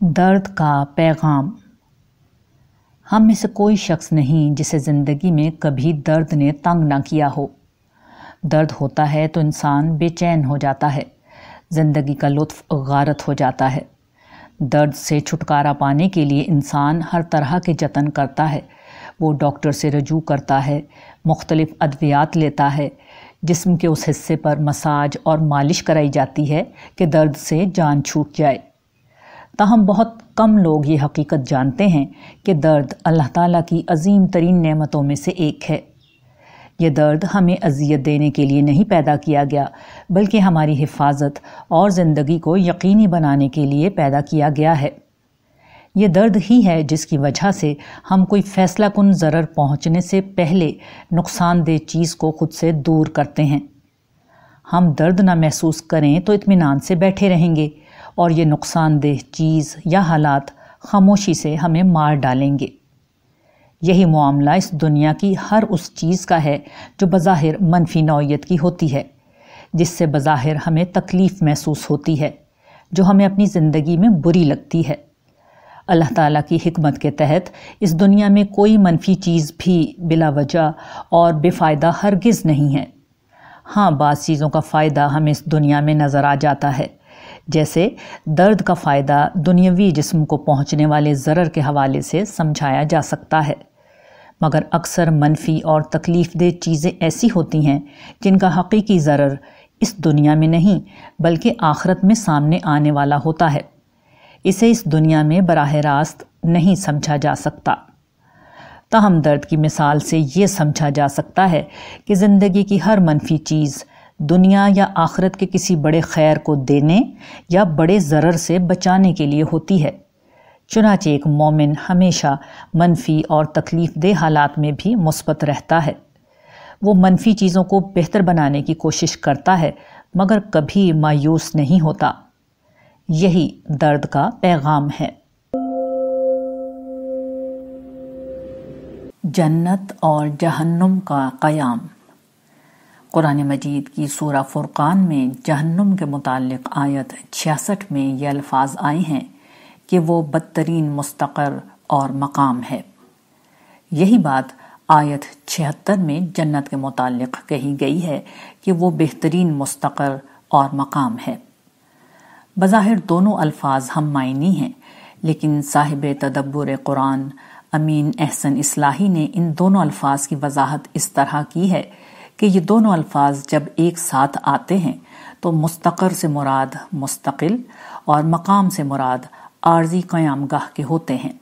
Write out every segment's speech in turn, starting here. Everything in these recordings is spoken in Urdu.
درد کا پیغام۔ ہم میں سے کوئی شخص نہیں جسے زندگی میں کبھی درد نے تنگ نہ کیا ہو۔ درد ہوتا ہے تو انسان بے چین ہو جاتا ہے۔ زندگی کا لطف غارت ہو جاتا ہے۔ درد سے چھٹکارا پانے کے لیے انسان ہر طرح کے جتن کرتا ہے۔ وہ ڈاکٹر سے رجوع کرتا ہے، مختلف ادویات لیتا ہے۔ جسم کے اس حصے پر مساج اور مالش کرائی جاتی ہے کہ درد سے جان چھوٹ جائے۔ تاہم بہت کم لوگ یہ حقیقت جانتے ہیں کہ درد اللہ تعالیٰ کی عظیم ترین نعمتوں میں سے ایک ہے۔ یہ درد ہمیں اذیت دینے کے لیے نہیں پیدا کیا گیا، بلکہ ہماری حفاظت اور زندگی کو یقینی بنانے کے لیے پیدا کیا گیا ہے۔ یہ درد ہی ہے جس کی وجہ سے ہم کوئی فیصلہ کن ضرر پہنچنے سے پہلے نقصان دہ چیز کو خود سے دور کرتے ہیں۔ ہم درد نہ محسوس کریں تو اطمینان سے بیٹھے رہیں گے۔ اور یہ نقصان دہ چیز یا حالات خاموشی سے ہمیں مار ڈالیں گے۔ یہی معاملہ اس دنیا کی ہر اس چیز کا ہے جو بظاہر منفی نوعیت کی ہوتی ہے، جس سے بظاہر ہمیں تکلیف محسوس ہوتی ہے، جو ہمیں اپنی زندگی میں بری لگتی ہے۔ اللہ تعالیٰ کی حکمت کے تحت اس دنیا میں کوئی منفی چیز بھی بلا وجہ اور بے فائدہ ہرگز نہیں ہے۔ ہاں بعض چیزوں کا فائدہ ہمیں اس دنیا میں نظر آ جاتا ہے۔ جیسے درد کا فائدہ دنیاوی جسم کو پہنچنے والے ضرر کے حوالے سے سمجھایا جا سکتا ہے۔ مگر اکثر منفی اور تکلیف دہ چیزیں ایسی ہوتی ہیں جن کا حقیقی ضرر اس دنیا میں نہیں، بلکہ آخرت میں سامنے آنے والا ہوتا ہے۔ اسے اس دنیا میں براہ راست نہیں سمجھا جا سکتا۔ تاہم درد کی مثال سے یہ سمجھا جا سکتا ہے کہ زندگی کی ہر منفی چیز دنیا یا آخرت کے کسی بڑے خیر کو دینے یا بڑے ضرر سے بچانے کے لیے ہوتی ہے۔ چنانچہ ایک مومن ہمیشہ منفی اور تکلیف دہ حالات میں بھی مثبت رہتا ہے۔ وہ منفی چیزوں کو بہتر بنانے کی کوشش کرتا ہے، مگر کبھی مایوس نہیں ہوتا۔ یہی درد کا پیغام ہے۔ جنت اور جہنم کا قیام۔ قرآن مجید کی سورہ فرقان میں جہنم کے متعلق آیت چھیاسٹھ میں یہ الفاظ آئے ہیں کہ وہ بدترین مستقر اور مقام ہے۔ یہی بات آیت چھہتر میں جنت کے متعلق کہی گئی ہے کہ وہ بہترین مستقر اور مقام ہے۔ بظاہر دونوں الفاظ ہم معنی ہیں، لیکن صاحب تدبر قرآن امین احسن اصلاحی نے ان دونوں الفاظ کی وضاحت اس طرح کی ہے کہ یہ دونوں الفاظ جب ایک ساتھ آتے ہیں تو مستقر سے مراد مستقل اور مقام سے مراد عارضی قیام گاہ کے ہوتے ہیں۔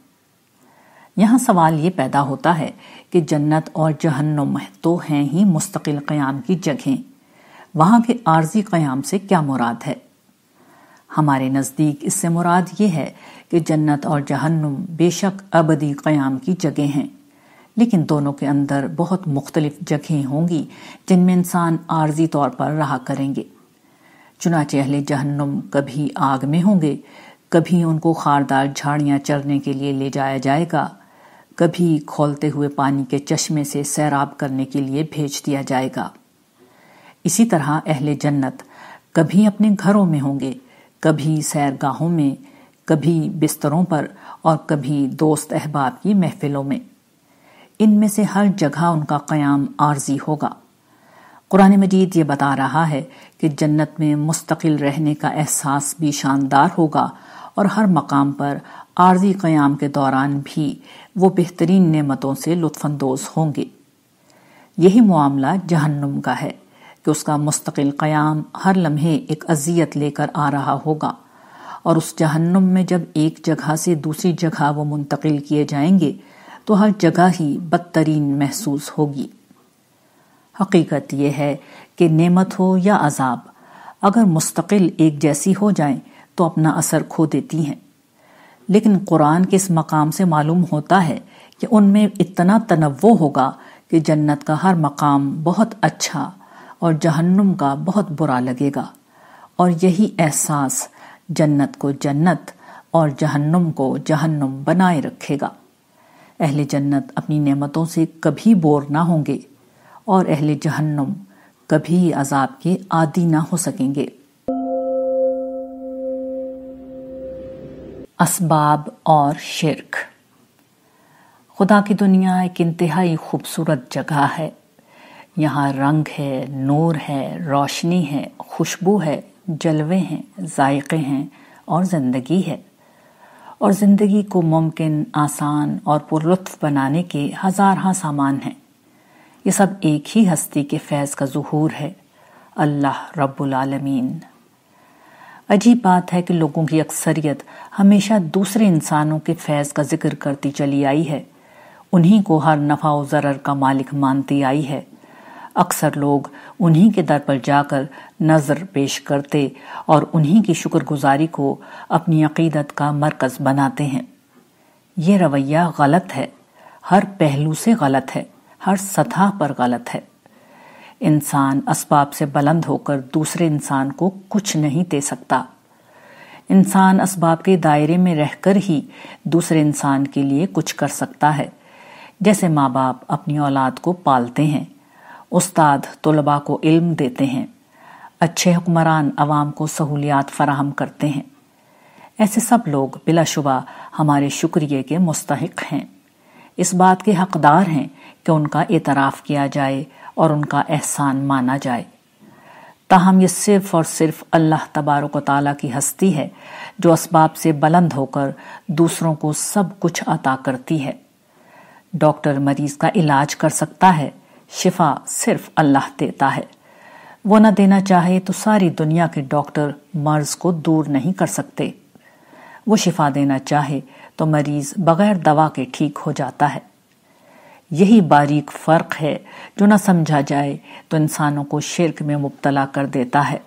یہاں سوال یہ پیدا ہوتا ہے کہ جنت اور جہنم تو ہیں ہی مستقل قیام کی جگہیں۔ وہاں کے عارضی قیام سے کیا مراد ہے؟ ہمارے نزدیک اس سے مراد یہ ہے کہ جنت اور جہنم بے شک ابدی قیام کی جگہ ہیں۔ لیکن دونوں کے اندر بہت مختلف جگہیں ہوں گی جن میں انسان عارضی طور پر رہا کریں گے۔ چنانچہ اہل جہنم کبھی آگ میں ہوں گے، کبھی ان کو خاردار جھاڑیاں چرنے کے لیے لے جایا جائے گا، کبھی کھولتے ہوئے پانی کے چشمے سے سیراب کرنے کے لیے بھیج دیا جائے گا۔ اسی طرح اہل جنت کبھی اپنے گھروں میں ہوں گے، کبھی سیر گاہوں میں، کبھی بستروں پر اور کبھی دوست احباب کی محفلوں میں۔ ان میں سے ہر جگہ ان کا قیام عارضی ہوگا۔ قرآن مجید یہ بتا رہا ہے کہ جنت میں مستقل رہنے کا احساس بھی شاندار ہوگا اور ہر مقام پر عارضی قیام کے دوران بھی وہ بہترین نعمتوں سے لطف اندوز ہوں گے۔ یہی معاملہ جہنم کا ہے کہ اس کا مستقل قیام ہر لمحے ایک اذیت لے کر آ رہا ہوگا اور اس جہنم میں جب ایک جگہ سے دوسری جگہ وہ منتقل کیے جائیں گے تو ہر جگہ ہی بدترین محسوس ہوگی۔ حقیقت یہ ہے کہ نعمت ہو یا عذاب، اگر مستقل ایک جیسی ہو جائیں تو اپنا اثر کھو دیتی ہیں۔ لیکن قرآن کے اس مقام سے معلوم ہوتا ہے کہ ان میں اتنا تنوع ہوگا کہ جنت کا ہر مقام بہت اچھا اور جہنم کا بہت برا لگے گا۔ اور یہی احساس جنت کو جنت اور جہنم کو جہنم بنائے رکھے گا۔ اہل جنت اپنی نعمتوں سے کبھی بور نہ ہوں گے اور اہل جہنم کبھی عذاب کے عادی نہ ہو سکیں گے۔ اسباب اور شرک۔ خدا کی دنیا ایک انتہائی خوبصورت جگہ ہے۔ یہاں رنگ ہے، نور ہے، روشنی ہے، خوشبو ہے، جلوے ہیں، ذائقے ہیں اور زندگی ہے۔ اور زندگی کو ممکن، آسان اور پر لطف بنانے کے ہزارہ ہاں سامان ہیں۔ یہ سب ایک ہی ہستی کے فیض کا ظہور ہے۔ اللہ رب العالمین۔ عجیب بات ہے کہ لوگوں کی اکثریت ہمیشہ دوسرے انسانوں کے فیض کا ذکر کرتی چلی آئی ہے۔ انہی کو ہر نفع و ضرر کا مالک مانتی آئی ہے۔ اکثر لوگ انہی کے در پر جا کر نظر پیش کرتے اور انہی کی شکر گزاری کو اپنی عقیدت کا مرکز بناتے ہیں۔ یہ رویہ غلط ہے۔ ہر پہلو سے غلط ہے۔ ہر سطح پر غلط ہے۔ انسان اسباب سے بلند ہو کر دوسرے انسان کو کچھ نہیں دے سکتا۔ انسان اسباب کے دائرے میں رہ کر ہی دوسرے انسان کے لیے کچھ کر سکتا ہے۔ جیسے ماں باپ اپنی اولاد کو پالتے ہیں۔ استاد طلباء کو علم دیتے ہیں، اچھے حکمران عوام کو سہولیات فراہم کرتے ہیں۔ ایسے سب لوگ بلا شبہ ہمارے شکریہ کے مستحق ہیں۔ اس بات کے حقدار ہیں کہ ان کا اعتراف کیا جائے اور ان کا احسان مانا جائے۔ تاہم یہ صرف اور صرف اللہ تبارک و تعالیٰ کی ہستی ہے جو اسباب سے بلند ہو کر دوسروں کو سب کچھ عطا کرتی ہے۔ ڈاکٹر مریض کا علاج کر سکتا ہے شفا صرف اللہ دیتا ہے۔ وہ نہ دینا چاہے تو ساری دنیا کے ڈاکٹر مرض کو دور نہیں کر سکتے۔ وہ شفا دینا چاہے تو مریض بغیر دوا کے ٹھیک ہو جاتا ہے۔ یہی باریک فرق ہے جو نہ سمجھا جائے تو انسانوں کو شرک میں مبتلا کر دیتا ہے۔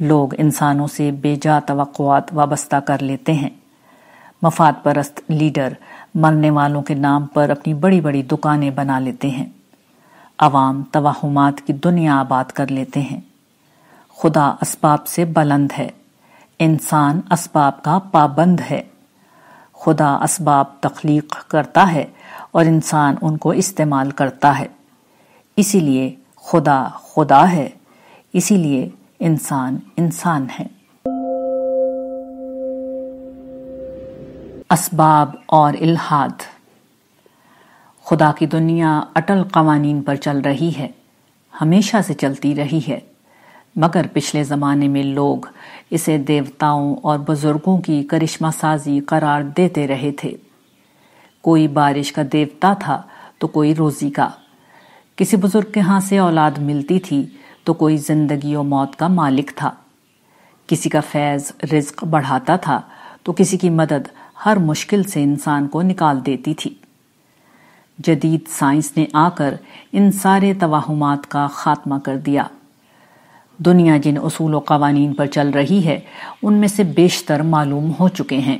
لوگ انسانوں سے بے جا توقعات وابستہ کر لیتے ہیں۔ مفاد پرست لیڈر مرنے والوں کے نام پر اپنی بڑی بڑی دکانیں بنا لیتے ہیں۔ عوام توہمات کی دنیا آباد کر لیتے ہیں۔ خدا اسباب سے بلند ہے۔ انسان اسباب کا پابند ہے۔ خدا اسباب تخلیق کرتا ہے اور انسان ان کو استعمال کرتا ہے۔ اسی لیے خدا خدا ہے۔ اسی لیے انسان انسان ہے۔ اسباب اور الہاد۔ خدا کی دنیا اٹل قوانین پر چل رہی ہے، ہمیشہ سے چلتی رہی ہے۔ مگر پچھلے زمانے میں لوگ اسے دیوتاؤں اور بزرگوں کی کرشمہ سازی قرار دیتے رہے تھے۔ کوئی بارش کا دیوتا تھا تو کوئی روزی کا۔ کسی بزرگ کے ہاں سے اولاد ملتی تھی تو کوئی زندگی و موت کا مالک تھا۔ کسی کا فیض، رزق بڑھاتا تھا تو کسی کی مدد ہر مشکل سے انسان کو نکال دیتی تھی۔ جدید سائنس نے آ کر ان سارے توہمات کا خاتمہ کر دیا۔ دنیا جن اصول و قوانین پر چل رہی ہے، ان میں سے بیشتر معلوم ہو چکے ہیں۔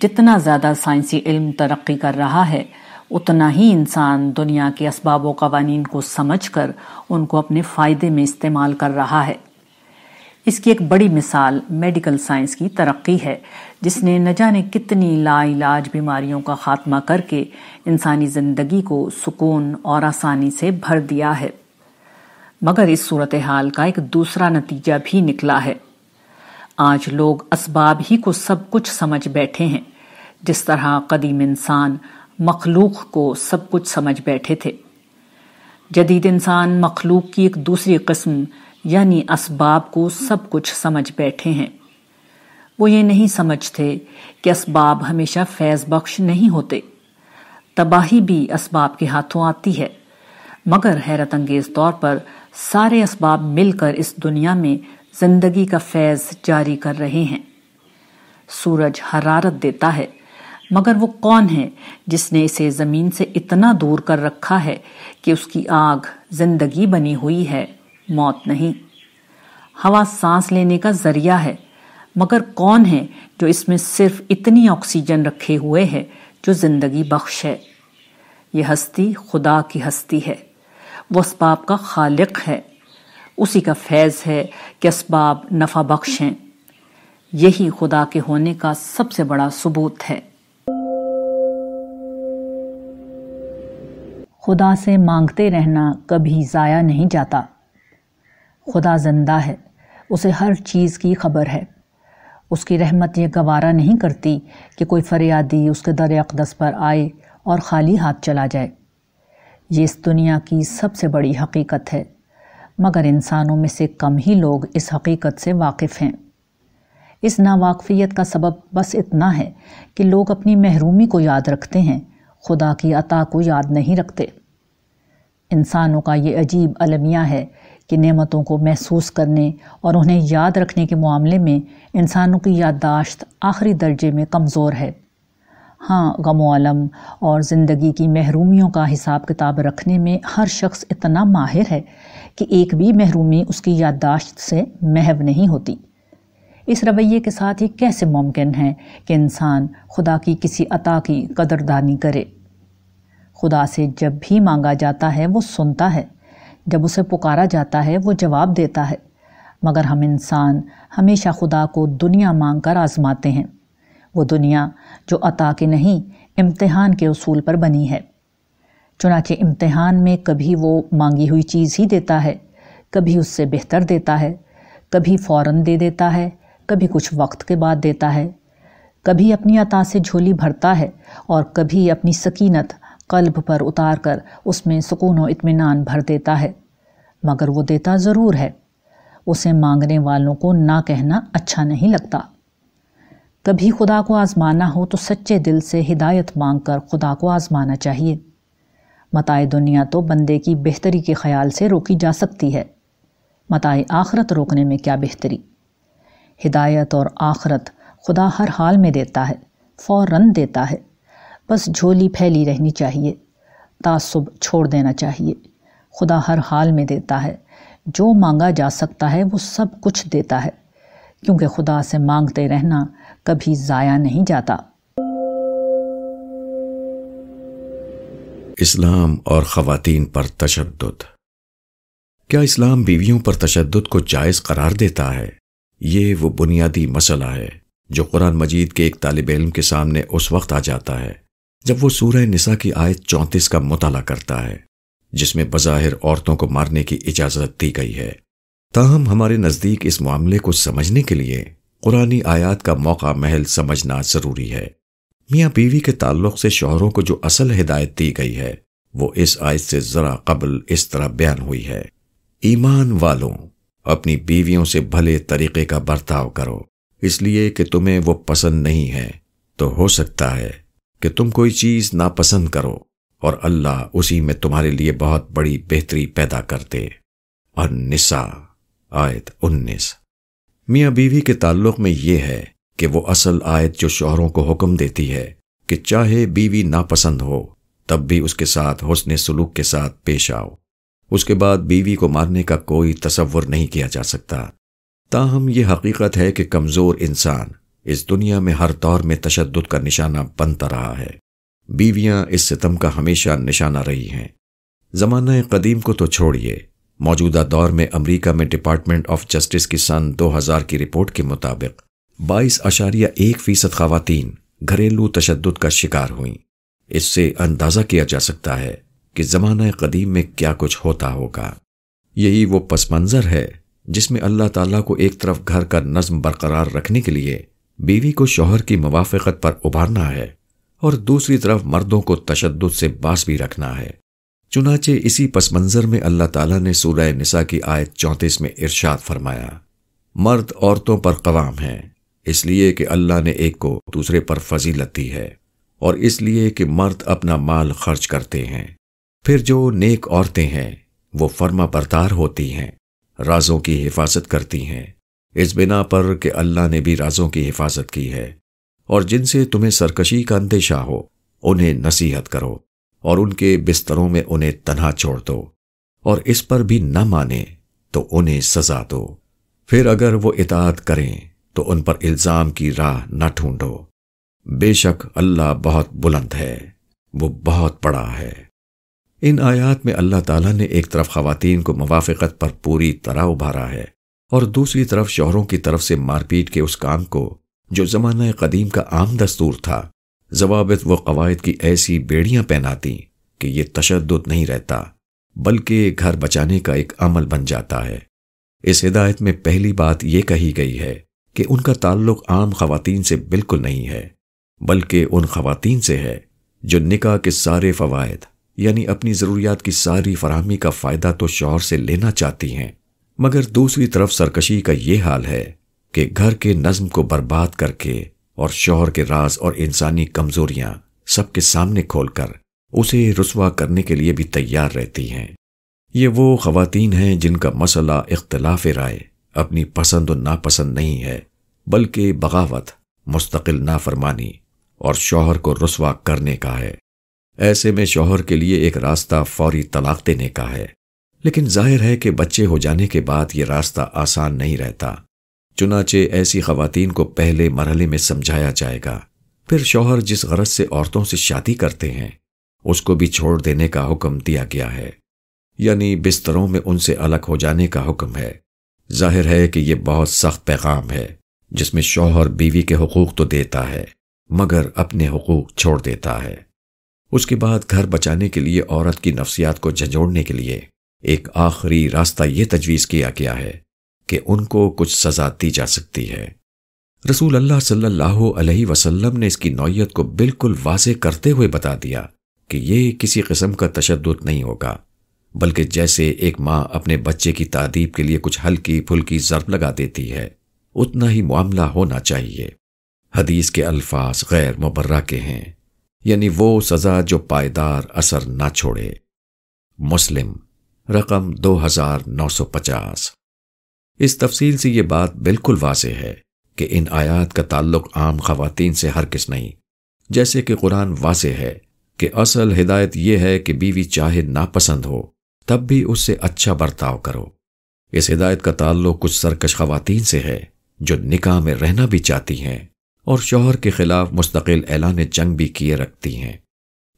جتنا زیادہ سائنسی علم ترقی کر رہا ہے، اتنا ہی انسان دنیا کے اسباب و قوانین کو سمجھ کر ان کو اپنے فائدے میں استعمال کر رہا ہے۔ اس کی ایک بڑی مثال میڈیکل سائنس کی ترقی ہے، جس نے نہ جانے کتنی لا علاج بیماریوں کا خاتمہ کر کے انسانی زندگی کو سکون اور آسانی سے بھر دیا ہے۔ مگر اس صورتحال کا ایک دوسرا نتیجہ بھی نکلا ہے۔ آج لوگ اسباب ہی کو سب کچھ سمجھ بیٹھے ہیں، جس طرح قدیم انسان مخلوق کو سب کچھ سمجھ بیٹھے تھے۔ جدید انسان مخلوق کی ایک دوسری قسم یعنی اسباب کو سب کچھ سمجھ بیٹھے ہیں۔ وہ یہ نہیں سمجھتے کہ اسباب ہمیشہ فیض بخش نہیں ہوتے۔ تباہی بھی اسباب کے ہاتھوں آتی ہے۔ مگر حیرت انگیز طور پر سارے اسباب مل کر اس دنیا میں زندگی کا فیض جاری کر رہے ہیں۔ سورج حرارت دیتا ہے، مگر وہ کون ہے جس نے اسے زمین سے اتنا دور کر رکھا ہے کہ اس کی آگ زندگی بنی ہوئی ہے؟ موت نہیں۔ ہوا سانس لینے کا ذریعہ ہے، مگر کون ہے جو اس میں صرف اتنی آکسیجن رکھے ہوئے ہے جو زندگی بخش ہے؟ یہ ہستی خدا کی ہستی ہے۔ وہ اسباب کا خالق ہے۔ اسی کا فیض ہے کہ اسباب نفع بخش ہیں۔ یہی خدا کے ہونے کا سب سے بڑا ثبوت ہے۔ خدا سے مانگتے رہنا کبھی ضائع نہیں جاتا۔ خدا زندہ ہے۔ اسے ہر چیز کی خبر ہے۔ اس کی رحمت یہ گوارا نہیں کرتی کہ کوئی فریادی اس کے در اقدس پر آئے اور خالی ہاتھ چلا جائے۔ یہ اس دنیا کی سب سے بڑی حقیقت ہے۔ مگر انسانوں میں سے کم ہی لوگ اس حقیقت سے واقف ہیں۔ اس ناواقفیت کا سبب بس اتنا ہے کہ لوگ اپنی محرومی کو یاد رکھتے ہیں۔ خدا کی عطا کو یاد نہیں رکھتے۔ انسانوں کا یہ عجیب المیہ ہے کہ نعمتوں کو محسوس کرنے اور انہیں یاد رکھنے کے معاملے میں انسانوں کی یادداشت آخری درجے میں کمزور ہے۔ ہاں غم و علم اور زندگی کی محرومیوں کا حساب کتاب رکھنے میں ہر شخص اتنا ماہر ہے کہ ایک بھی محرومی اس کی یادداشت سے محو نہیں ہوتی۔ اس رویے کے ساتھ ہی کیسے ممکن ہے کہ انسان خدا کی کسی عطا کی قدردانی کرے؟ خدا سے جب بھی مانگا جاتا ہے، وہ سنتا ہے۔ جب اسے پکارا جاتا ہے، وہ جواب دیتا ہے۔ مگر ہم انسان ہمیشہ خدا کو دنیا مانگ کر آزماتے ہیں۔ وہ دنیا جو عطا کے نہیں، امتحان کے اصول پر بنی ہے۔ چنانچہ امتحان میں کبھی وہ مانگی ہوئی چیز ہی دیتا ہے۔ کبھی اس سے بہتر دیتا ہے۔ کبھی فوراً دے دیتا ہے۔ کبھی کچھ وقت کے بعد دیتا ہے۔ کبھی اپنی عطا سے جھولی بھرتا ہے اور کبھی اپنی سکینت۔ قلب پر اتار کر اس میں سکون و اطمینان بھر دیتا ہے، مگر وہ دیتا ضرور ہے۔ اسے مانگنے والوں کو نہ کہنا اچھا نہیں لگتا۔ کبھی خدا کو آزمانا ہو تو سچے دل سے ہدایت مانگ کر خدا کو آزمانا چاہیے۔ متائے دنیا تو بندے کی بہتری کے خیال سے روکی جا سکتی ہے۔ متائے آخرت روکنے میں کیا بہتری؟ ہدایت اور آخرت خدا ہر حال میں دیتا ہے، فوراً دیتا ہے۔ بس جھولی پھیلی رہنی چاہیے، تعصب چھوڑ دینا چاہیے۔ خدا ہر حال میں دیتا ہے۔ جو مانگا جا سکتا ہے، وہ سب کچھ دیتا ہے۔ کیونکہ خدا سے مانگتے رہنا کبھی ضائع نہیں جاتا۔ اسلام اور خواتین پر تشدد۔ کیا اسلام بیویوں پر تشدد کو جائز قرار دیتا ہے؟ یہ وہ بنیادی مسئلہ ہے جو قرآن مجید کے ایک طالب علم کے سامنے اس وقت آ جاتا ہے۔ جب وہ سورہ نساء کی آیت چونتیس کا مطالعہ کرتا ہے، جس میں بظاہر عورتوں کو مارنے کی اجازت دی گئی ہے۔ تاہم، ہمارے نزدیک اس معاملے کو سمجھنے کے لیے قرآن آیات کا موقع محل سمجھنا ضروری ہے۔ میاں بیوی کے تعلق سے شوہروں کو جو اصل ہدایت دی گئی ہے، وہ اس آیت سے ذرا قبل اس طرح بیان ہوئی ہے۔ ایمان والوں، اپنی بیویوں سے بھلے طریقے کا برتاؤ کرو۔ اس لیے کہ تمہیں وہ پسند نہیں ہے، تو ہو سکتا ہے۔ کہ تم کوئی چیز ناپسند کرو اور اللہ اسی میں تمہارے لیے بہت بڑی بہتری پیدا کرتے۔ اور نسا آیت انیس۔ میاں بیوی کے تعلق میں یہ ہے کہ وہ اصل آیت جو شوہروں کو حکم دیتی ہے کہ چاہے بیوی ناپسند ہو، تب بھی اس کے ساتھ حسن سلوک کے ساتھ پیش آؤ۔ اس کے بعد بیوی کو مارنے کا کوئی تصور نہیں کیا جا سکتا۔ تاہم یہ حقیقت ہے کہ کمزور انسان اس دنیا میں ہر دور میں تشدد کا نشانہ بنتا رہا ہے۔ بیویاں اس ستم کا ہمیشہ نشانہ رہی ہیں۔ زمانہ قدیم کو تو چھوڑیے۔ موجودہ دور میں امریکہ میں ڈپارٹمنٹ آف جسٹس کی سن دو ہزار کی رپورٹ کے مطابق بائیس اشاریہ ایک فیصد خواتین گھریلو تشدد کا شکار ہوئیں۔ اس سے اندازہ کیا جا سکتا ہے کہ زمانہ قدیم میں کیا کچھ ہوتا ہوگا۔ یہی وہ پس منظر ہے جس میں اللہ تعالیٰ کو ایک طرف گھر کا نظم برقرار رکھنے کے لیے بیوی کو شوہر کی موافقت پر ابھارنا ہے اور دوسری طرف مردوں کو تشدد سے باس بھی رکھنا ہے۔ چنانچہ اسی پس منظر میں اللہ تعالیٰ نے سورہ نساء کی آیت چونتیس میں ارشاد فرمایا، مرد عورتوں پر قوام ہیں، اس لیے کہ اللہ نے ایک کو دوسرے پر فضیلت دی ہے اور اس لیے کہ مرد اپنا مال خرچ کرتے ہیں۔ پھر جو نیک عورتیں ہیں، وہ فرما بردار ہوتی ہیں، رازوں کی حفاظت کرتی ہیں۔ اس بنا پر کہ اللہ نے بھی رازوں کی حفاظت کی ہے۔ اور جن سے تمہیں سرکشی کا اندیشہ ہو، انہیں نصیحت کرو اور ان کے بستروں میں انہیں تنہا چھوڑ دو۔ اور اس پر بھی نہ مانے تو انہیں سزا دو۔ پھر اگر وہ اطاعت کریں تو ان پر الزام کی راہ نہ ڈھونڈو۔ بے شک اللہ بہت بلند ہے، وہ بہت بڑا ہے۔ ان آیات میں اللہ تعالیٰ نے ایک طرف خواتین کو موافقت پر پوری طرح ابھارا ہے۔ اور دوسری طرف شوہروں کی طرف سے مار پیٹ کے اس کام کو جو زمانہ قدیم کا عام دستور تھا، ضوابط و قواعد کی ایسی بیڑیاں پہناتی کہ یہ تشدد نہیں رہتا، بلکہ گھر بچانے کا ایک عمل بن جاتا ہے۔ اس ہدایت میں پہلی بات یہ کہی گئی ہے کہ ان کا تعلق عام خواتین سے بالکل نہیں ہے، بلکہ ان خواتین سے ہے جو نکاح کے سارے فوائد یعنی اپنی ضروریات کی ساری فراہمی کا فائدہ تو شوہر سے لینا چاہتی ہیں۔ مگر دوسری طرف سرکشی کا یہ حال ہے کہ گھر کے نظم کو برباد کر کے اور شوہر کے راز اور انسانی کمزوریاں سب کے سامنے کھول کر اسے رسوا کرنے کے لیے بھی تیار رہتی ہیں۔ یہ وہ خواتین ہیں جن کا مسئلہ اختلاف رائے اپنی پسند و ناپسند نہیں ہے، بلکہ بغاوت، مستقل نافرمانی اور شوہر کو رسوا کرنے کا ہے۔ ایسے میں شوہر کے لیے ایک راستہ فوری طلاق دینے کا ہے۔ لیکن ظاہر ہے کہ بچے ہو جانے کے بعد یہ راستہ آسان نہیں رہتا۔ چنانچہ ایسی خواتین کو پہلے مرحلے میں سمجھایا جائے گا۔ پھر شوہر جس غرض سے عورتوں سے شادی کرتے ہیں، اس کو بھی چھوڑ دینے کا حکم دیا گیا ہے۔ یعنی بستروں میں ان سے الگ ہو جانے کا حکم ہے۔ ظاہر ہے کہ یہ بہت سخت پیغام ہے، جس میں شوہر بیوی کے حقوق تو دیتا ہے، مگر اپنے حقوق چھوڑ دیتا ہے۔ اس کے بعد گھر بچانے کے لیے عورت کی نفسیات کو جھنجھوڑنے کے لیے۔ ایک آخری راستہ یہ تجویز کیا گیا ہے کہ ان کو کچھ سزا دی جا سکتی ہے۔ رسول اللہ صلی اللہ علیہ وسلم نے اس کی نوعیت کو بالکل واضح کرتے ہوئے بتا دیا کہ یہ کسی قسم کا تشدد نہیں ہوگا، بلکہ جیسے ایک ماں اپنے بچے کی تعدیب کے لیے کچھ ہلکی پھلکی ضرب لگا دیتی ہے، اتنا ہی معاملہ ہونا چاہیے۔ حدیث کے الفاظ غیر مبرہ کے ہیں یعنی وہ سزا جو پائیدار اثر نہ چھوڑے۔ مسلم رقم دو ہزار نو سو پچاس۔ اس تفصیل سے یہ بات بالکل واضح ہے کہ ان آیات کا تعلق عام خواتین سے ہر کس نہیں، جیسے کہ قرآن واضح ہے کہ اصل ہدایت یہ ہے کہ بیوی چاہے ناپسند ہو، تب بھی اس سے اچھا برتاؤ کرو۔ اس ہدایت کا تعلق کچھ سرکش خواتین سے ہے جو نکاح میں رہنا بھی چاہتی ہیں اور شوہر کے خلاف مستقل اعلان جنگ بھی کیے رکھتی ہیں۔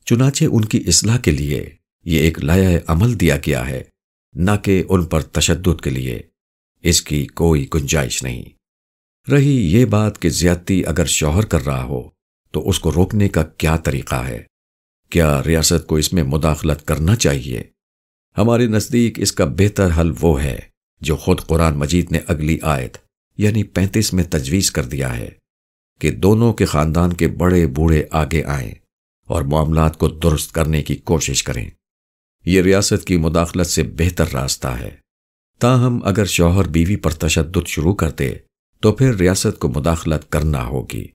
چنانچہ ان کی اصلاح کے لیے یہ ایک لیا عمل دیا گیا ہے۔ نہ کہ ان پر تشدد کے لیے۔ اس کی کوئی گنجائش نہیں۔ رہی یہ بات کہ زیادتی اگر شوہر کر رہا ہو، تو اس کو روکنے کا کیا طریقہ ہے؟ کیا ریاست کو اس میں مداخلت کرنا چاہیے؟ ہمارے نزدیک اس کا بہتر حل وہ ہے جو خود قرآن مجید نے اگلی آیت یعنی پینتیس میں تجویز کر دیا ہے، کہ دونوں کے خاندان کے بڑے بوڑھے آگے آئیں اور معاملات کو درست کرنے کی کوشش کریں۔ یہ ریاست کی مداخلت سے بہتر راستہ ہے۔ تاہم، اگر شوہر بیوی پر تشدد شروع کرتے، تو پھر ریاست کو مداخلت کرنا ہوگی۔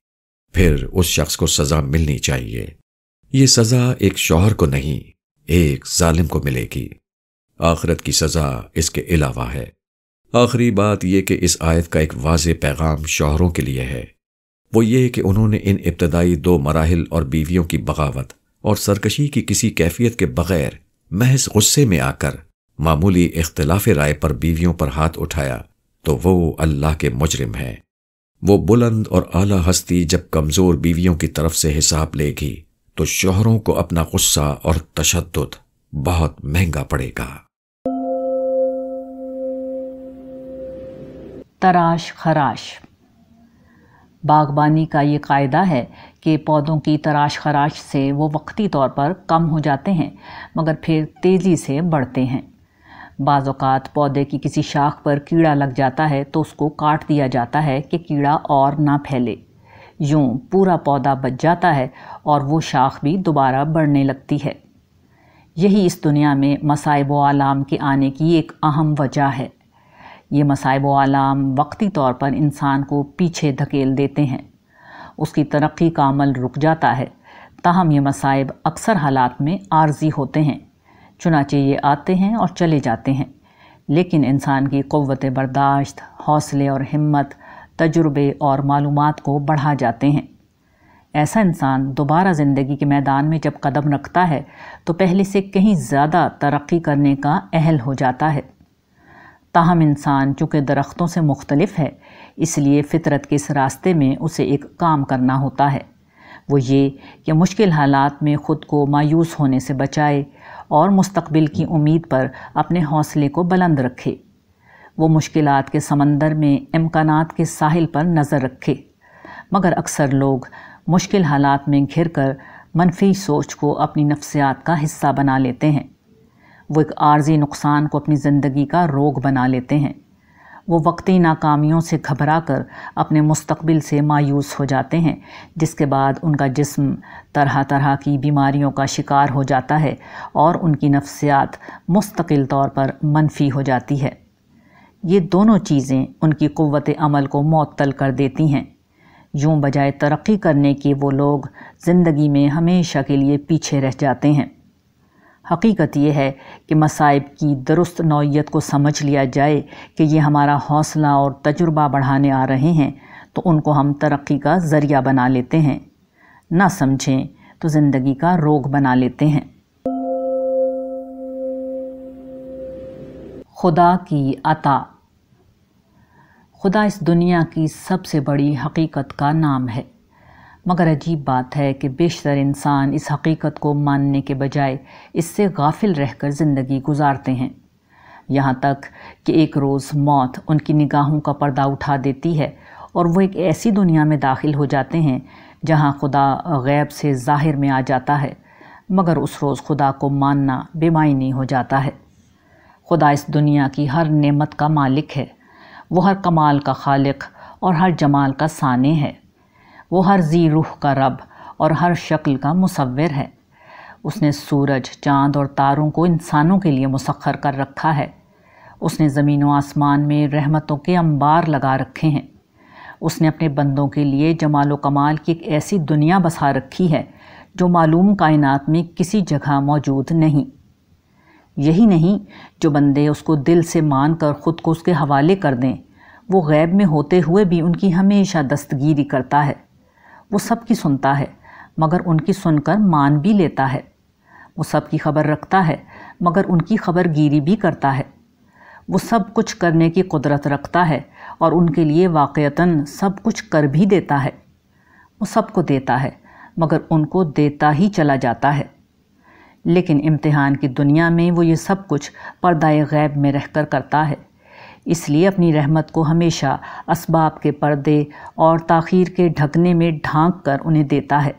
پھر اس شخص کو سزا ملنی چاہیے۔ یہ سزا ایک شوہر کو نہیں، ایک ظالم کو ملے گی۔ آخرت کی سزا اس کے علاوہ ہے۔ آخری بات یہ کہ اس آیت کا ایک واضح پیغام شوہروں کے لیے ہے۔ وہ یہ کہ انہوں نے ان ابتدائی دو مراحل اور بیویوں کی بغاوت اور سرکشی کی کسی کیفیت کے بغیر محض غصے میں آ کر معمولی اختلاف رائے پر بیویوں پر ہاتھ اٹھایا تو وہ اللہ کے مجرم ہیں۔ وہ بلند اور اعلی ہستی جب کمزور بیویوں کی طرف سے حساب لے گی تو شوہروں کو اپنا غصہ اور تشدد بہت مہنگا پڑے گا۔ تراش خراش۔ باغبانی کا یہ قاعدہ ہے کہ پودوں کی تراش خراش سے وہ وقتی طور پر کم ہو جاتے ہیں، مگر پھر تیزی سے بڑھتے ہیں۔ بعض اوقات پودے کی کسی شاخ پر کیڑا لگ جاتا ہے تو اس کو کاٹ دیا جاتا ہے کہ کیڑا اور نہ پھیلے۔ یوں پورا پودا بچ جاتا ہے اور وہ شاخ بھی دوبارہ بڑھنے لگتی ہے۔ یہی اس دنیا میں مصائب و عالام کے آنے کی ایک اہم وجہ ہے۔ یہ مصائب و عالام وقتی طور پر انسان کو پیچھے دھکیل دیتے ہیں۔ اس کی ترقی کا عمل رک جاتا ہے۔ تاہم یہ مصائب اکثر حالات میں عارضی ہوتے ہیں۔ چنانچہ یہ آتے ہیں اور چلے جاتے ہیں۔ لیکن انسان کی قوت برداشت، حوصلے اور ہمت، تجربے اور معلومات کو بڑھا جاتے ہیں۔ ایسا انسان دوبارہ زندگی کے میدان میں جب قدم رکھتا ہے، تو پہلے سے کہیں زیادہ ترقی کرنے کا اہل ہو جاتا ہے۔ تاہم انسان چونکہ درختوں سے مختلف ہے، اس لیے فطرت کے اس راستے میں اسے ایک کام کرنا ہوتا ہے۔ وہ یہ کہ مشکل حالات میں خود کو مایوس ہونے سے بچائے اور مستقبل کی امید پر اپنے حوصلے کو بلند رکھے۔ وہ مشکلات کے سمندر میں امکانات کے ساحل پر نظر رکھے۔ مگر اکثر لوگ مشکل حالات میں گھر کر منفی سوچ کو اپنی نفسیات کا حصہ بنا لیتے ہیں۔ وہ ایک عارضی نقصان کو اپنی زندگی کا روگ بنا لیتے ہیں۔ وہ وقتی ناکامیوں سے گھبرا کر اپنے مستقبل سے مایوس ہو جاتے ہیں، جس کے بعد ان کا جسم طرح طرح کی بیماریوں کا شکار ہو جاتا ہے اور ان کی نفسیات مستقل طور پر منفی ہو جاتی ہے۔ یہ دونوں چیزیں ان کی قوت عمل کو معطل کر دیتی ہیں۔ یوں بجائے ترقی کرنے کے وہ لوگ زندگی میں ہمیشہ کے لیے پیچھے رہ جاتے ہیں۔ حقیقت یہ ہے کہ مصائب کی درست نوعیت کو سمجھ لیا جائے کہ یہ ہمارا حوصلہ اور تجربہ بڑھانے آ رہے ہیں، تو ان کو ہم ترقی کا ذریعہ بنا لیتے ہیں۔ نہ سمجھیں تو زندگی کا روگ بنا لیتے ہیں۔ خدا کی عطا۔ خدا اس دنیا کی سب سے بڑی حقیقت کا نام ہے۔ مگر عجیب بات ہے کہ بیشتر انسان اس حقیقت کو ماننے کے بجائے اس سے غافل رہ کر زندگی گزارتے ہیں۔ یہاں تک کہ ایک روز موت ان کی نگاہوں کا پردہ اٹھا دیتی ہے اور وہ ایک ایسی دنیا میں داخل ہو جاتے ہیں جہاں خدا غیب سے ظاہر میں آ جاتا ہے، مگر اس روز خدا کو ماننا بے معنی ہو جاتا ہے۔ خدا اس دنیا کی ہر نعمت کا مالک ہے، وہ ہر کمال کا خالق اور ہر جمال کا ثانے ہے۔ وہ ہر زی روح کا رب اور ہر شکل کا مصور ہے۔ اس نے سورج، چاند اور تاروں کو انسانوں کے لیے مسخر کر رکھا ہے۔ اس نے زمین و آسمان میں رحمتوں کے انبار لگا رکھے ہیں۔ اس نے اپنے بندوں کے لیے جمال و کمال کی ایک ایسی دنیا بسا رکھی ہے جو معلوم کائنات میں کسی جگہ موجود نہیں۔ یہی نہیں جو بندے اس کو دل سے مان کر خود کو اس کے حوالے کر دیں، وہ غیب میں ہوتے ہوئے بھی ان کی ہمیشہ دستگیری کرتا ہے۔ وہ سب کی سنتا ہے، مگر ان کی سن کر مان بھی لیتا ہے۔ وہ سب کی خبر رکھتا ہے، مگر ان کی خبر گیری بھی کرتا ہے۔ وہ سب کچھ کرنے کی قدرت رکھتا ہے اور ان کے لیے واقعتاً سب کچھ کر بھی دیتا ہے۔ وہ سب کو دیتا ہے، مگر ان کو دیتا ہی چلا جاتا ہے۔ لیکن امتحان کی دنیا میں وہ یہ سب کچھ پردہ غیب میں رہ کر کرتا ہے۔ اس لیے اپنی رحمت کو ہمیشہ اسباب کے پردے اور تاخیر کے ڈھکنے میں ڈھانک کر انہیں دیتا ہے۔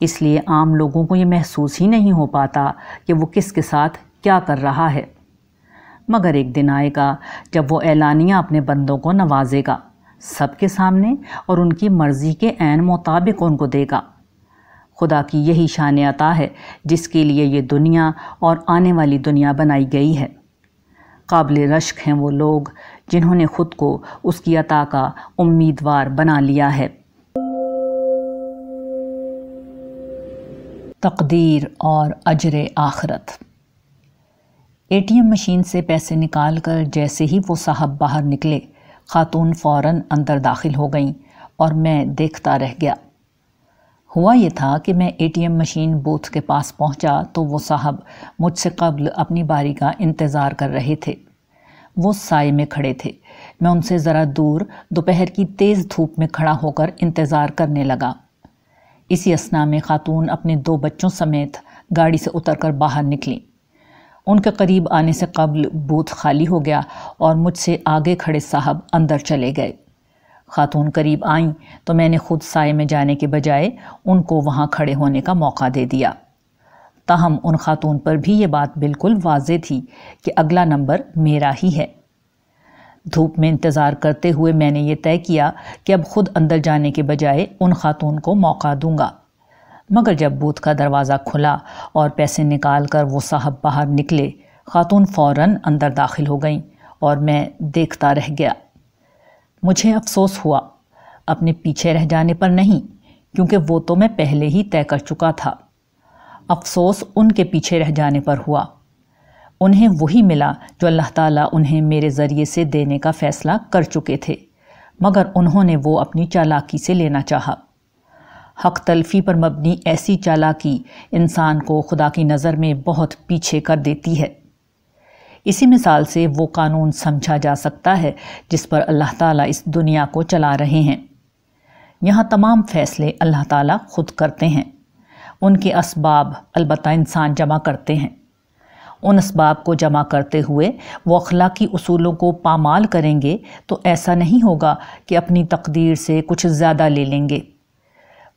اس لیے عام لوگوں کو یہ محسوس ہی نہیں ہو پاتا کہ وہ کس کے ساتھ کیا کر رہا ہے۔ مگر ایک دن آئے گا جب وہ اعلانیہ اپنے بندوں کو نوازے گا، سب کے سامنے اور ان کی مرضی کے عین مطابق ان کو دے گا۔ خدا کی یہی شان عطا ہے جس کے لیے یہ دنیا اور آنے والی دنیا بنائی گئی ہے۔ قابل رشک ہیں وہ لوگ جنہوں نے خود کو اس کی عطا کا امیدوار بنا لیا ہے۔ تقدیر اور اجر آخرت۔ اے ٹی ایم مشین سے پیسے نکال کر جیسے ہی وہ صاحب باہر نکلے، خاتون فوراً اندر داخل ہو گئیں اور میں دیکھتا رہ گیا۔ ہوا یہ تھا کہ میں A T M machine booth کے پاس پہنچا تو وہ صاحب مجھ سے قبل اپنی باری کا انتظار کر رہے تھے۔ وہ سائے میں کھڑے تھے۔ میں ان سے ذرا دور دوپہر کی تیز دھوپ میں کھڑا ہو کر انتظار کرنے لگا۔ اسی اسنا میں خاتون اپنے دو بچوں سمیت گاڑی سے اتر کر باہر نکلی ان کے قریب آنے سے قبل بوتھ خالی ہو گیا اور مجھ سے آگے کھڑے صاحب اندر چلے گئے۔ خاتون قریب آئیں تو میں نے خود سائے میں جانے کے بجائے ان کو وہاں کھڑے ہونے کا موقع دے دیا۔ تاہم، ان خاتون پر بھی یہ بات بالکل واضح تھی کہ اگلا نمبر میرا ہی ہے۔ دھوپ میں انتظار کرتے ہوئے میں نے یہ طے کیا کہ اب خود اندر جانے کے بجائے ان خاتون کو موقع دوں گا۔ مگر جب بوتھ کا دروازہ کھلا اور پیسے نکال کر وہ صاحب باہر نکلے، خاتون فوراً اندر داخل ہو گئیں اور میں دیکھتا رہ گیا۔ مجھے افسوس ہوا۔ اپنے پیچھے رہ جانے پر نہیں، کیونکہ وہ تو میں پہلے ہی طے کر چکا تھا۔ افسوس ان کے پیچھے رہ جانے پر ہوا۔ انہیں وہی ملا جو اللہ تعالیٰ انہیں میرے ذریعے سے دینے کا فیصلہ کر چکے تھے، مگر انہوں نے وہ اپنی چالاکی سے لینا چاہا۔ حق تلفی پر مبنی ایسی چالاکی انسان کو خدا کی نظر میں بہت پیچھے کر دیتی ہے۔ اسی مثال سے وہ قانون سمجھا جا سکتا ہے جس پر اللہ تعالیٰ اس دنیا کو چلا رہے ہیں۔ یہاں تمام فیصلے اللہ تعالیٰ خود کرتے ہیں۔ ان کے اسباب البتہ انسان جمع کرتے ہیں۔ ان اسباب کو جمع کرتے ہوئے وہ اخلاقی اصولوں کو پامال کریں گے تو ایسا نہیں ہوگا کہ اپنی تقدیر سے کچھ زیادہ لے لیں گے۔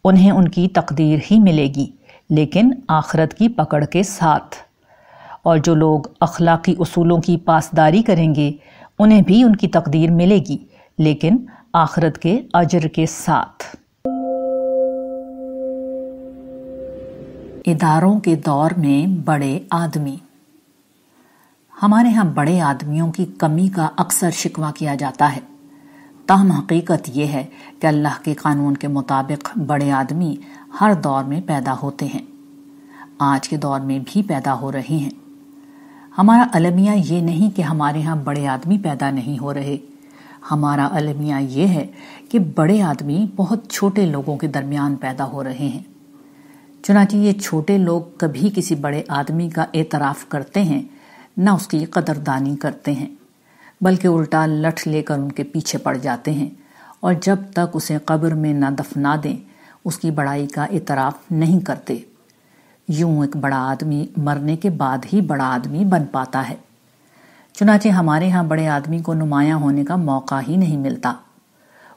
انہیں ان کی تقدیر ہی ملے گی، لیکن آخرت کی پکڑ کے ساتھ۔ اور جو لوگ اخلاقی اصولوں کی پاسداری کریں گے، انہیں بھی ان کی تقدیر ملے گی، لیکن آخرت کے اجر کے ساتھ۔ اداروں کے دور میں بڑے آدمی۔ ہمارے ہاں بڑے آدمیوں کی کمی کا اکثر شکوہ کیا جاتا ہے۔ تاہم حقیقت یہ ہے کہ اللہ کے قانون کے مطابق بڑے آدمی ہر دور میں پیدا ہوتے ہیں۔ آج کے دور میں بھی پیدا ہو رہے ہیں۔ ہمارا المیہ یہ نہیں کہ ہمارے ہاں بڑے آدمی پیدا نہیں ہو رہے۔ ہمارا المیہ یہ ہے کہ بڑے آدمی بہت چھوٹے لوگوں کے درمیان پیدا ہو رہے ہیں۔ چنانچہ یہ چھوٹے لوگ کبھی کسی بڑے آدمی کا اعتراف کرتے ہیں، نہ اس کی قدردانی کرتے ہیں، بلکہ الٹا لٹھ لے کر ان کے پیچھے پڑ جاتے ہیں۔ اور جب تک اسے قبر میں نہ دفنا دیں، اس کی بڑائی کا اعتراف نہیں کرتے۔ یوں ایک بڑا آدمی مرنے کے بعد ہی بڑا آدمی بن پاتا ہے۔ چنانچہ ہمارے ہاں بڑے آدمی کو نمایاں ہونے کا موقع ہی نہیں ملتا۔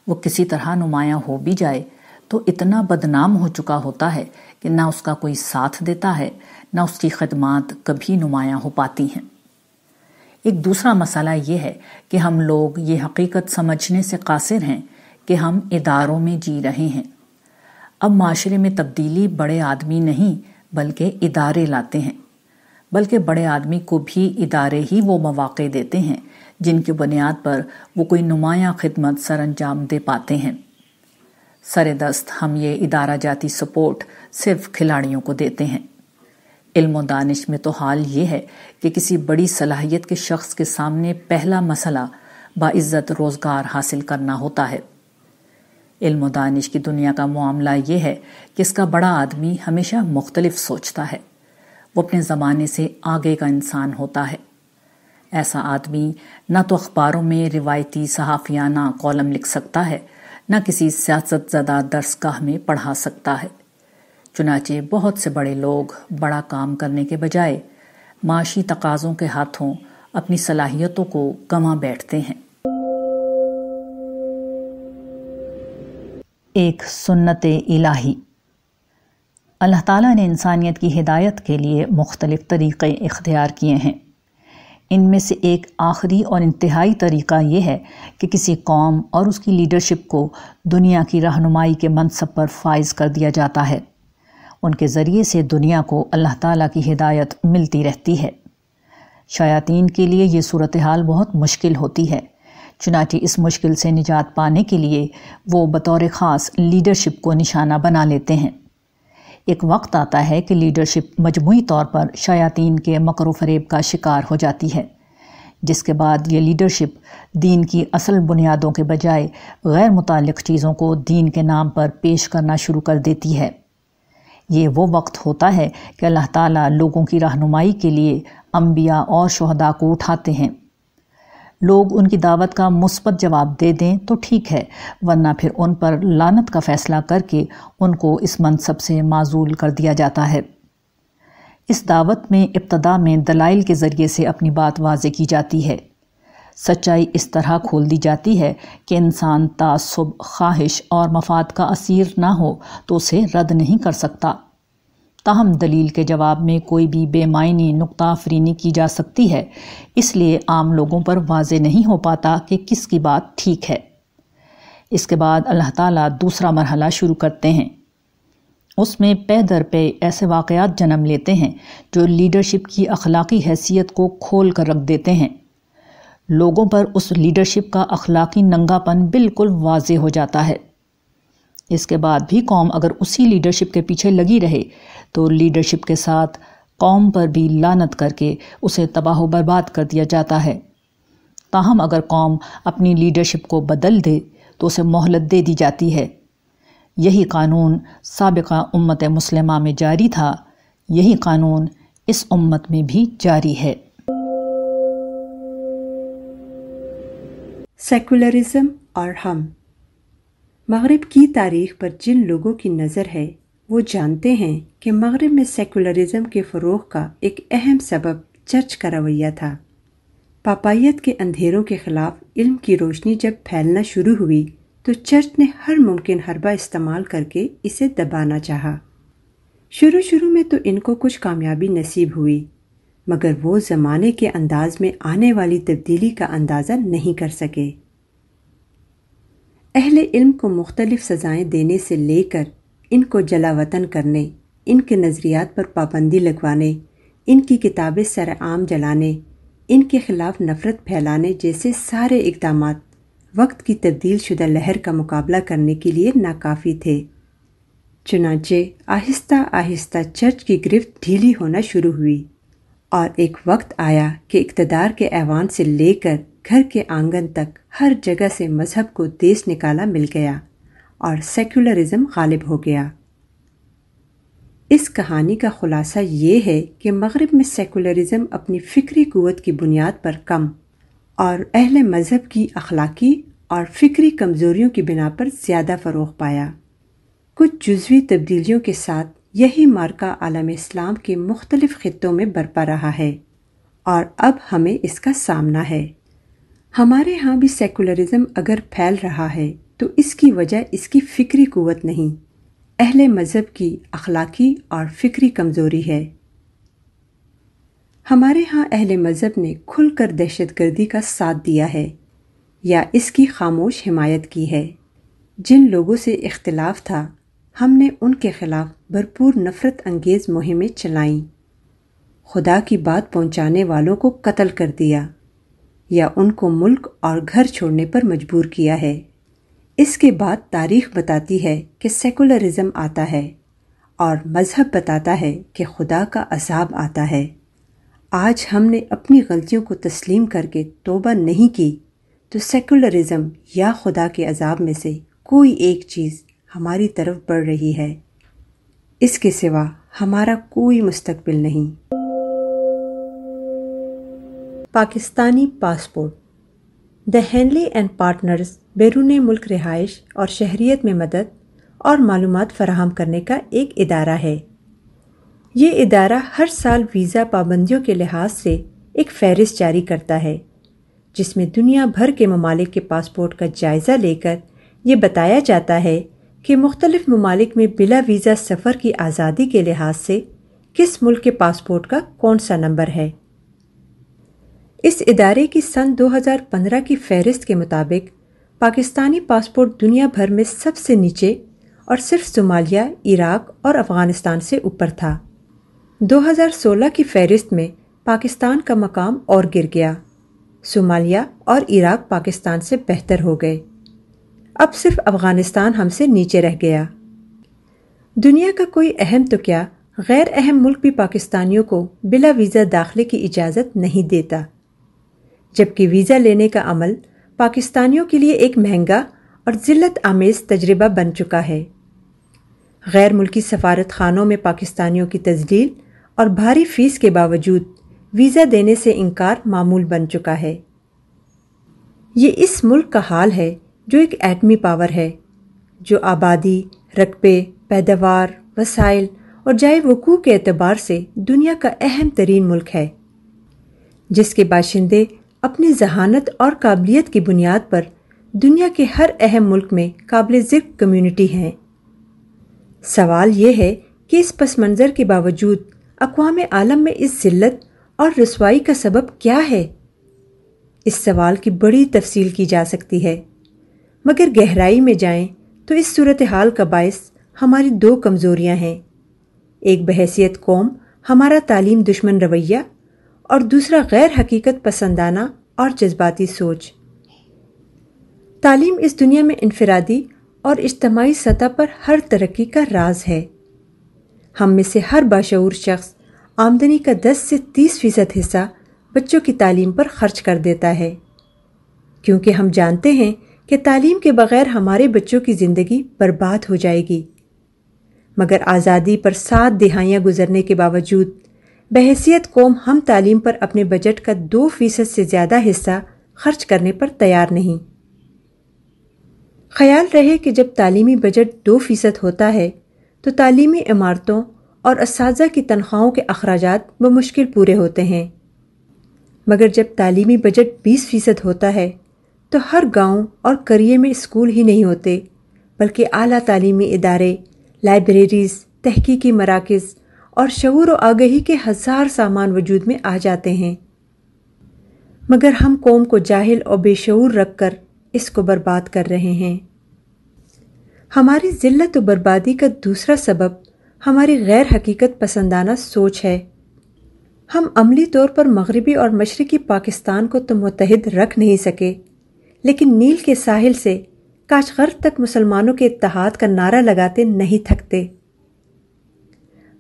وہ کسی طرح نمایاں ہو بھی جائے تو اتنا بدنام ہو چکا ہوتا ہے کہ نہ اس کا کوئی ساتھ دیتا ہے، نہ اس کی خدمات کبھی نمایاں ہو پاتی ہیں۔ ایک دوسرا مسئلہ یہ ہے کہ ہم لوگ یہ حقیقت سمجھنے سے قاصر ہیں کہ ہم اداروں میں جی رہے ہیں۔ اب معاشرے میں تبدیلی بڑے آدمی نہیں بلکہ ادارے لاتے ہیں۔ بلکہ بڑے آدمی کو بھی ادارے ہی وہ مواقع دیتے ہیں جن کی بنیاد پر وہ کوئی نمایاں خدمت سر انجام دے پاتے ہیں۔ سر دست ہم یہ ادارہ جاتی سپورٹ صرف کھلاڑیوں کو دیتے ہیں۔ علم و دانش میں تو حال یہ ہے کہ کسی بڑی صلاحیت کے شخص کے سامنے پہلا مسئلہ باعزت روزگار حاصل کرنا ہوتا ہے۔ علم و دانش کی دنیا کا معاملہ یہ ہے کہ اس کا بڑا آدمی ہمیشہ مختلف سوچتا ہے۔ وہ اپنے زمانے سے آگے کا انسان ہوتا ہے۔ ایسا آدمی نہ تو اخباروں میں روایتی صحافیانہ کالم لکھ سکتا ہے، نہ کسی سیاست زدہ درسگاہ میں پڑھا سکتا ہے۔ چنانچہ بہت سے بڑے لوگ بڑا کام کرنے کے بجائے معاشی تقاضوں کے ہاتھوں اپنی صلاحیتوں کو گنوا بیٹھتے ہیں۔ ایک سنت الہی۔ اللہ تعالیٰ نے انسانیت کی ہدایت کے لیے مختلف طریقے اختیار کیے ہیں۔ ان میں سے ایک آخری اور انتہائی طریقہ یہ ہے کہ کسی قوم اور اس کی لیڈرشپ کو دنیا کی رہنمائی کے منصب پر فائز کر دیا جاتا ہے۔ ان کے ذریعے سے دنیا کو اللہ تعالیٰ کی ہدایت ملتی رہتی ہے۔ شیاطین کے لیے یہ صورتحال بہت مشکل ہوتی ہے۔ چنانچہ اس مشکل سے نجات پانے کے لیے وہ بطور خاص لیڈرشپ کو نشانہ بنا لیتے ہیں۔ ایک وقت آتا ہے کہ لیڈرشپ مجموعی طور پر شیاطین کے مکر و فریب کا شکار ہو جاتی ہے، جس کے بعد یہ لیڈرشپ دین کی اصل بنیادوں کے بجائے غیر متعلق چیزوں کو دین کے نام پر پیش کرنا شروع کر دیتی ہے۔ یہ وہ وقت ہوتا ہے کہ اللہ تعالیٰ لوگوں کی رہنمائی کے لیے انبیاء اور شہداء کو اٹھاتے ہیں۔ لوگ ان کی دعوت کا مثبت جواب دے دیں تو ٹھیک ہے، ورنہ پھر ان پر لانت کا فیصلہ کر کے ان کو اس منصب سے معزول کر دیا جاتا ہے۔ اس دعوت میں ابتدا میں دلائل کے ذریعے سے اپنی بات واضح کی جاتی ہے۔ سچائی اس طرح کھول دی جاتی ہے کہ انسان تعصب، خواہش اور مفاد کا اسیر نہ ہو تو اسے رد نہیں کر سکتا۔ تاہم دلیل کے جواب میں کوئی بھی بے معنی نقطہ فرینی کی جا سکتی ہے۔ اس لیے عام لوگوں پر واضح نہیں ہو پاتا کہ کس کی بات ٹھیک ہے۔ اس کے بعد اللہ تعالیٰ دوسرا مرحلہ شروع کرتے ہیں۔ اس میں پے در پہ ایسے واقعات جنم لیتے ہیں جو لیڈرشپ کی اخلاقی حیثیت کو کھول کر رکھ دیتے ہیں۔ لوگوں پر اس لیڈرشپ کا اخلاقی ننگا پن بالکل واضح ہو جاتا ہے۔ اس کے بعد بھی قوم اگر اسی لیڈرشپ کے پیچھے لگی رہے، تو لیڈرشپ کے ساتھ قوم پر بھی لانت کر کے اسے تباہ و برباد کر دیا جاتا ہے۔ تاہم اگر قوم اپنی لیڈرشپ کو بدل دے، تو اسے مہلت دے دی جاتی ہے۔ یہی قانون سابقہ امت مسلمہ میں جاری تھا، یہی قانون اس امت میں بھی جاری ہے۔ سیکولرزم اور ہم۔ مغرب کی تاریخ پر جن لوگوں کی نظر ہے، وہ جانتے ہیں کہ مغرب میں سیکولرزم کے فروغ کا ایک اہم سبب چرچ کا رویہ تھا۔ پاپائیت کے اندھیروں کے خلاف علم کی روشنی جب پھیلنا شروع ہوئی، تو چرچ نے ہر ممکن حربہ استعمال کر کے اسے دبانا چاہا۔ شروع شروع میں تو ان کو کچھ کامیابی نصیب ہوئی، مگر وہ زمانے کے انداز میں آنے والی تبدیلی کا اندازہ نہیں کر سکے۔ اہل علم کو مختلف سزائیں دینے سے لے کر ان کو جلا وطن کرنے، ان کے نظریات پر پابندی لگوانے، ان کی کتابیں سر عام جلانے، ان کے خلاف نفرت پھیلانے جیسے سارے اقدامات وقت کی تبدیل شدہ لہر کا مقابلہ کرنے کے لیے ناکافی تھے۔ چنانچہ آہستہ آہستہ چرچ کی گرفت ڈھیلی ہونا شروع ہوئی اور ایک وقت آیا کہ اقتدار کے ایوان سے لے کر گھر کے آنگن تک ہر جگہ سے مذہب کو دیس نکالا مل گیا اور سیکولرزم غالب ہو گیا۔ اس کہانی کا خلاصہ یہ ہے کہ مغرب میں سیکولرزم اپنی فکری قوت کی بنیاد پر کم اور اہل مذہب کی اخلاقی اور فکری کمزوریوں کی بنا پر زیادہ فروغ پایا۔ کچھ جزوی تبدیلیوں کے ساتھ یہی مارکا عالم اسلام کے مختلف خطوں میں برپا رہا ہے اور اب ہمیں اس کا سامنا ہے۔ ہمارے ہاں بھی سیکولرزم اگر پھیل رہا ہے، تو اس کی وجہ اس کی فکری قوت نہیں۔ اہل مذہب کی اخلاقی اور فکری کمزوری ہے۔ ہمارے ہاں اہل مذہب نے کھل کر دہشت گردی کا ساتھ دیا ہے، یا اس کی خاموش حمایت کی ہے۔ جن لوگوں سے اختلاف تھا، ہم نے ان کے خلاف بھرپور نفرت انگیز مہمیں چلائیں۔ خدا کی بات پہنچانے والوں کو قتل کر دیا۔ یا ان کو ملک اور گھر چھوڑنے پر مجبور کیا ہے۔ اس کے بعد تاریخ بتاتی ہے کہ سیکولرزم آتا ہے اور مذہب بتاتا ہے کہ خدا کا عذاب آتا ہے۔ آج ہم نے اپنی غلطیوں کو تسلیم کر کے توبہ نہیں کی تو سیکولرزم یا خدا کے عذاب میں سے کوئی ایک چیز ہماری طرف بڑھ رہی ہے۔ اس کے سوا ہمارا کوئی مستقبل نہیں۔ Pakistani passport. The Henley and Partners بیرون ملک رہائش اور شہریت میں مدد اور معلومات فراہم کرنے کا ایک ادارہ ہے۔ یہ ادارہ ہر سال ویزا پابندیوں کے لحاظ سے ایک فہرست جاری کرتا ہے، جس میں دنیا بھر کے ممالک کے پاسپورٹ کا جائزہ لے کر یہ بتایا جاتا ہے کہ مختلف ممالک میں بلا ویزا سفر کی آزادی کے لحاظ سے کس ملک کے پاسپورٹ کا کون سا نمبر ہے۔ اس ادارے کی سن دو ہزار پندرہ کی فہرست کے مطابق پاکستانی پاسپورٹ دنیا بھر میں سب سے نیچے اور صرف صومالیہ، عراق اور افغانستان سے اوپر تھا۔ دو ہزار سولہ کی فہرست میں پاکستان کا مقام اور گر گیا۔ صومالیہ اور عراق پاکستان سے بہتر ہو گئے۔ اب صرف افغانستان ہم سے نیچے رہ گیا۔ دنیا کا کوئی اہم تو کیا غیر اہم ملک بھی پاکستانیوں کو بلا ویزا داخلے کی اجازت نہیں دیتا۔ جبکہ ویزا لینے کا عمل پاکستانیوں کے لیے ایک مہنگا اور ذلت آمیز تجربہ بن چکا ہے۔ غیر ملکی سفارت خانوں میں پاکستانیوں کی تجلیل اور بھاری فیس کے باوجود ویزا دینے سے انکار معمول بن چکا ہے۔ یہ اس ملک کا حال ہے جو ایک ایٹمی پاور ہے، جو آبادی، رقبے، پیداوار، وسائل اور جائے وقوع کے اعتبار سے دنیا کا اہم ترین ملک ہے، جس کے باشندے اپنی ذہانت اور قابلیت کی بنیاد پر دنیا کے ہر اہم ملک میں قابل ذکر کمیونٹی ہیں۔ سوال یہ ہے کہ اس پس منظر کے باوجود اقوام عالم میں اس ذلت اور رسوائی کا سبب کیا ہے؟ اس سوال کی بڑی تفصیل کی جا سکتی ہے۔ مگر گہرائی میں جائیں تو اس صورتحال کا باعث ہماری دو کمزوریاں ہیں۔ ایک بحیثیت قوم، ہمارا تعلیم دشمن رویہ اور دوسرا غیر حقیقت پسندانہ اور جذباتی سوچ۔ تعلیم اس دنیا میں انفرادی اور اجتماعی سطح پر ہر ترقی کا راز ہے۔ ہم میں سے ہر باشعور شخص آمدنی کا دس سے تیس فیصد حصہ بچوں کی تعلیم پر خرچ کر دیتا ہے۔ کیونکہ ہم جانتے ہیں کہ تعلیم کے بغیر ہمارے بچوں کی زندگی برباد ہو جائے گی۔ مگر آزادی پر سات دہائیاں گزرنے کے باوجود بحیثیت قوم ہم تعلیم پر اپنے بجٹ کا دو فیصد سے زیادہ حصہ خرچ کرنے پر تیار نہیں۔ خیال رہے کہ جب تعلیمی بجٹ دو فیصد ہوتا ہے تو تعلیمی عمارتوں اور اساتذہ کی تنخواہوں کے اخراجات بمشکل پورے ہوتے ہیں۔ مگر جب تعلیمی بجٹ بیس فیصد ہوتا ہے تو ہر گاؤں اور کریے میں اسکول ہی نہیں ہوتے، بلکہ اعلیٰ تعلیمی ادارے، لائبریریز، تحقیقی مراکز اور شعور و آگہی کے ہزار سامان وجود میں آ جاتے ہیں۔ مگر ہم قوم کو جاہل اور بے شعور رکھ کر اس کو برباد کر رہے ہیں۔ ہماری ذلت و بربادی کا دوسرا سبب ہماری غیر حقیقت پسندانہ سوچ ہے۔ ہم عملی طور پر مغربی اور مشرقی پاکستان کو تو متحد رکھ نہیں سکے، لیکن نیل کے ساحل سے کاشغر تک مسلمانوں کے اتحاد کا نعرہ لگاتے نہیں تھکتے۔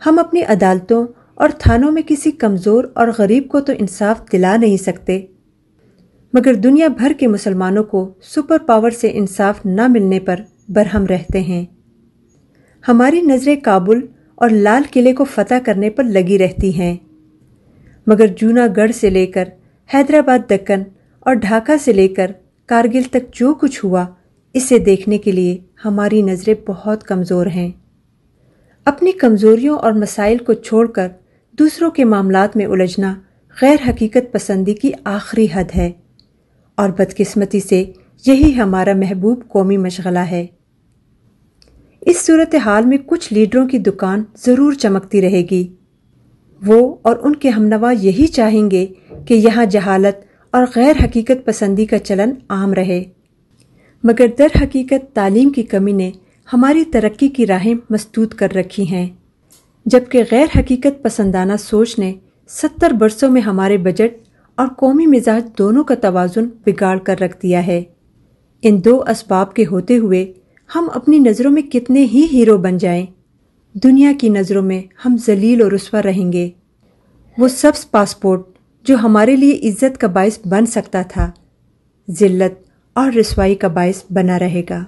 ہم اپنی عدالتوں اور تھانوں میں کسی کمزور اور غریب کو تو انصاف دلا نہیں سکتے۔ مگر دنیا بھر کے مسلمانوں کو سپر پاور سے انصاف نہ ملنے پر برہم رہتے ہیں۔ ہماری نظریں کابل اور لال قلعے کو فتح کرنے پر لگی رہتی ہیں۔ مگر جونا گڑھ سے لے کر حیدرآباد دکن اور ڈھاکہ سے لے کر کارگل تک جو کچھ ہوا، اسے دیکھنے کے لیے ہماری نظریں بہت کمزور ہیں۔ اپنی کمزوریوں اور مسائل کو چھوڑ کر دوسروں کے معاملات میں الجھنا غیر حقیقت پسندی کی آخری حد ہے۔ اور بدقسمتی سے یہی ہمارا محبوب قومی مشغلہ ہے۔ اس صورت حال میں کچھ لیڈروں کی دکان ضرور چمکتی رہے گی۔ وہ اور ان کے ہمنوا یہی چاہیں گے کہ یہاں جہالت اور غیر حقیقت پسندی کا چلن عام رہے۔ مگر در حقیقت تعلیم کی کمی نے ہماری ترقی کی راہیں مسدود کر رکھی ہیں۔ جبکہ غیر حقیقت پسندانہ سوچ نے ستر برسوں میں ہمارے بجٹ اور قومی مزاج دونوں کا توازن بگاڑ کر رکھ دیا ہے۔ ان دو اسباب کے ہوتے ہوئے ہم اپنی نظروں میں کتنے ہی ہیرو بن جائیں۔ دنیا کی نظروں میں ہم ذلیل و رسوا رہیں گے۔ وہ سبز پاسپورٹ جو ہمارے لیے عزت کا باعث بن سکتا تھا۔ ذلت اور رسوائی کا باعث بنا رہے گا۔